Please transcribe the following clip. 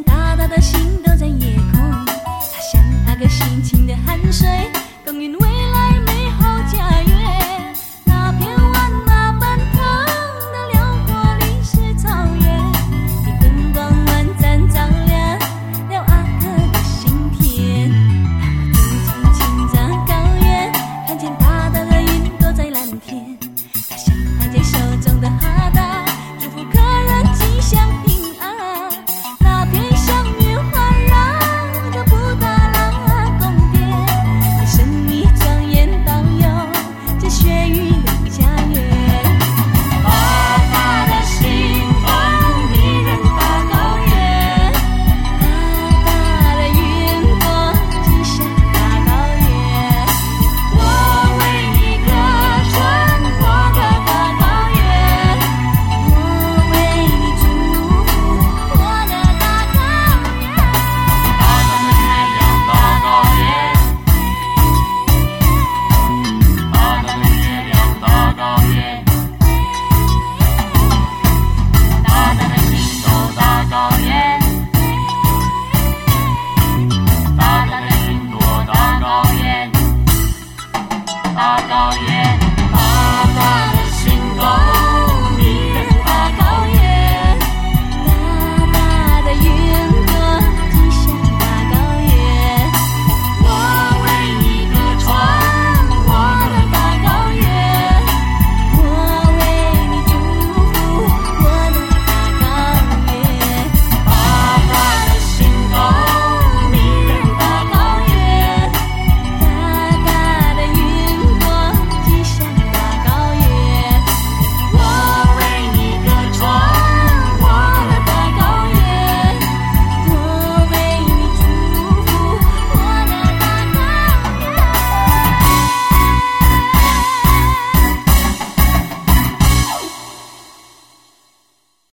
大大的心都在夜空，他像那个辛勤的汗水。